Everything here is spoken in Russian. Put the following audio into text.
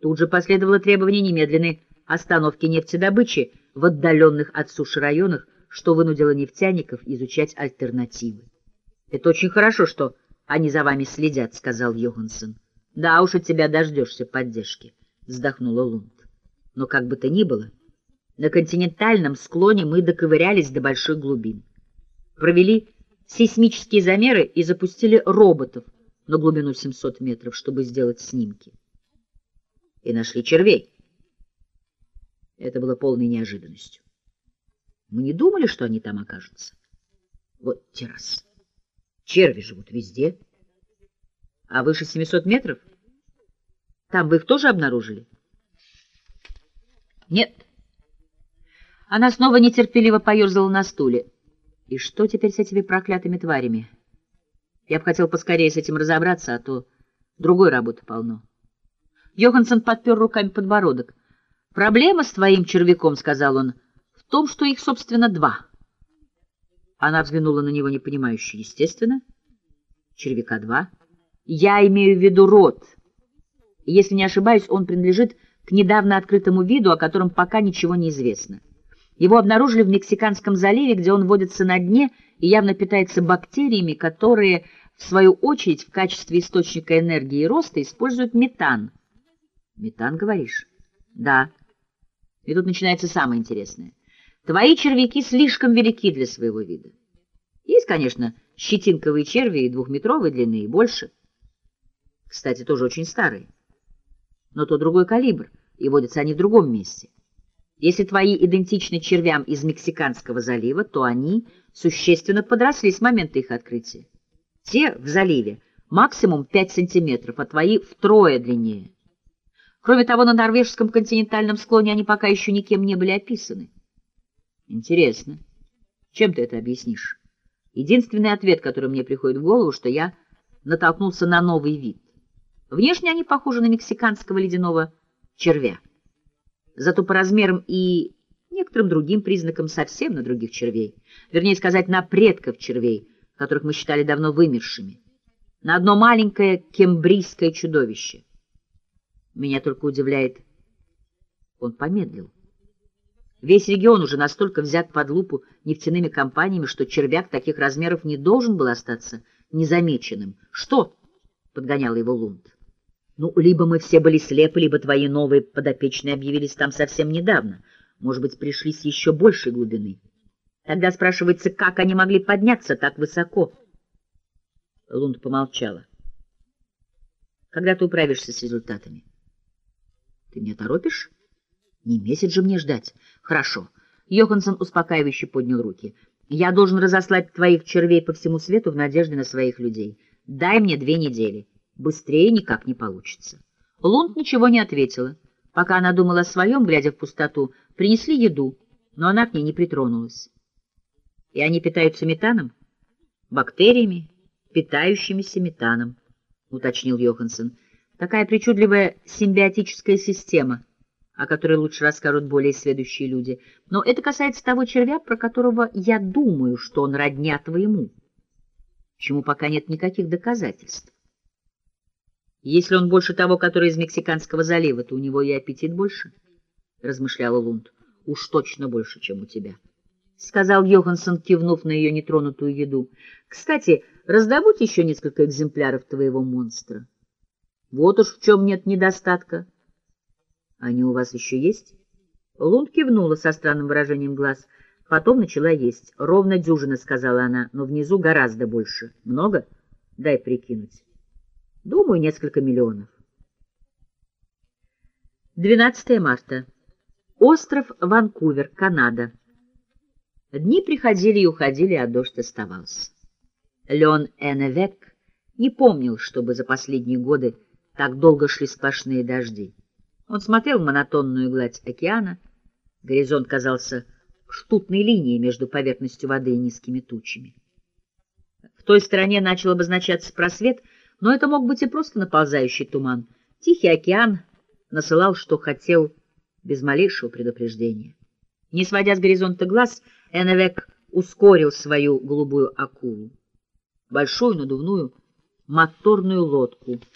Тут же последовало требование немедленной остановки нефтедобычи в отдаленных от суши районах, что вынудило нефтяников изучать альтернативы. — Это очень хорошо, что они за вами следят, — сказал Йоханссон. — Да уж от тебя дождешься поддержки, — вздохнула Лунд. Но как бы то ни было, на континентальном склоне мы доковырялись до больших глубин. Провели сейсмические замеры и запустили роботов на глубину 700 метров, чтобы сделать снимки. И нашли червей. Это было полной неожиданностью. Мы не думали, что они там окажутся. Вот террас. Черви живут везде. А выше 700 метров? Там вы их тоже обнаружили? Нет. Она снова нетерпеливо поерзала на стуле. И что теперь с этими проклятыми тварями? Я бы хотел поскорее с этим разобраться, а то другой работы полно. Йоханссон подпер руками подбородок. «Проблема с твоим червяком, — сказал он, — в том, что их, собственно, два». Она взглянула на него непонимающе. «Естественно. Червяка два. Я имею в виду род. Если не ошибаюсь, он принадлежит к недавно открытому виду, о котором пока ничего не известно. Его обнаружили в Мексиканском заливе, где он водится на дне и явно питается бактериями, которые, в свою очередь, в качестве источника энергии и роста используют метан. Метан, говоришь? Да. И тут начинается самое интересное. Твои червяки слишком велики для своего вида. Есть, конечно, щетинковые черви и двухметровой длины, и больше. Кстати, тоже очень старые. Но то другой калибр, и водятся они в другом месте. Если твои идентичны червям из Мексиканского залива, то они существенно подросли с момента их открытия. Те в заливе максимум 5 сантиметров, а твои втрое длиннее. Кроме того, на норвежском континентальном склоне они пока еще никем не были описаны. Интересно. Чем ты это объяснишь? Единственный ответ, который мне приходит в голову, что я натолкнулся на новый вид. Внешне они похожи на мексиканского ледяного червя зато по размерам и некоторым другим признакам совсем на других червей, вернее сказать, на предков червей, которых мы считали давно вымершими, на одно маленькое кембрийское чудовище. Меня только удивляет, он помедлил. Весь регион уже настолько взят под лупу нефтяными компаниями, что червяк таких размеров не должен был остаться незамеченным. «Что?» — подгонял его Лунд. Ну, либо мы все были слепы, либо твои новые подопечные объявились там совсем недавно. Может быть, пришли с еще большей глубины. Тогда спрашивается, как они могли подняться так высоко? Лунд помолчала. Когда ты управишься с результатами? Ты меня торопишь? Не месяц же мне ждать. Хорошо. Йоханссон успокаивающе поднял руки. Я должен разослать твоих червей по всему свету в надежде на своих людей. Дай мне две недели. Быстрее никак не получится. Лунд ничего не ответила. Пока она думала о своем, глядя в пустоту, принесли еду, но она к ней не притронулась. И они питаются метаном? Бактериями, питающимися метаном, уточнил Йоханссон. Такая причудливая симбиотическая система, о которой лучше расскажут более следующие люди. Но это касается того червя, про которого я думаю, что он родня твоему, чему пока нет никаких доказательств. Если он больше того, который из Мексиканского залива, то у него и аппетит больше, — размышляла Лунд. — Уж точно больше, чем у тебя, — сказал Йоханссон, кивнув на ее нетронутую еду. — Кстати, раздобудь еще несколько экземпляров твоего монстра. Вот уж в чем нет недостатка. — Они у вас еще есть? Лунд кивнула со странным выражением глаз, потом начала есть. — Ровно дюжина, — сказала она, — но внизу гораздо больше. — Много? Дай прикинуть. Думаю, несколько миллионов. 12 марта. Остров Ванкувер, Канада. Дни приходили и уходили, а дождь оставался. Леон Энневек не помнил, чтобы за последние годы так долго шли сплошные дожди. Он смотрел в монотонную гладь океана. Горизонт казался штутной линией между поверхностью воды и низкими тучами. В той стороне начал обозначаться просвет — но это мог быть и просто наползающий туман. Тихий океан насылал, что хотел, без малейшего предупреждения. Не сводя с горизонта глаз, Эннвек ускорил свою голубую акулу. Большую надувную моторную лодку —